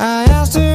I asked her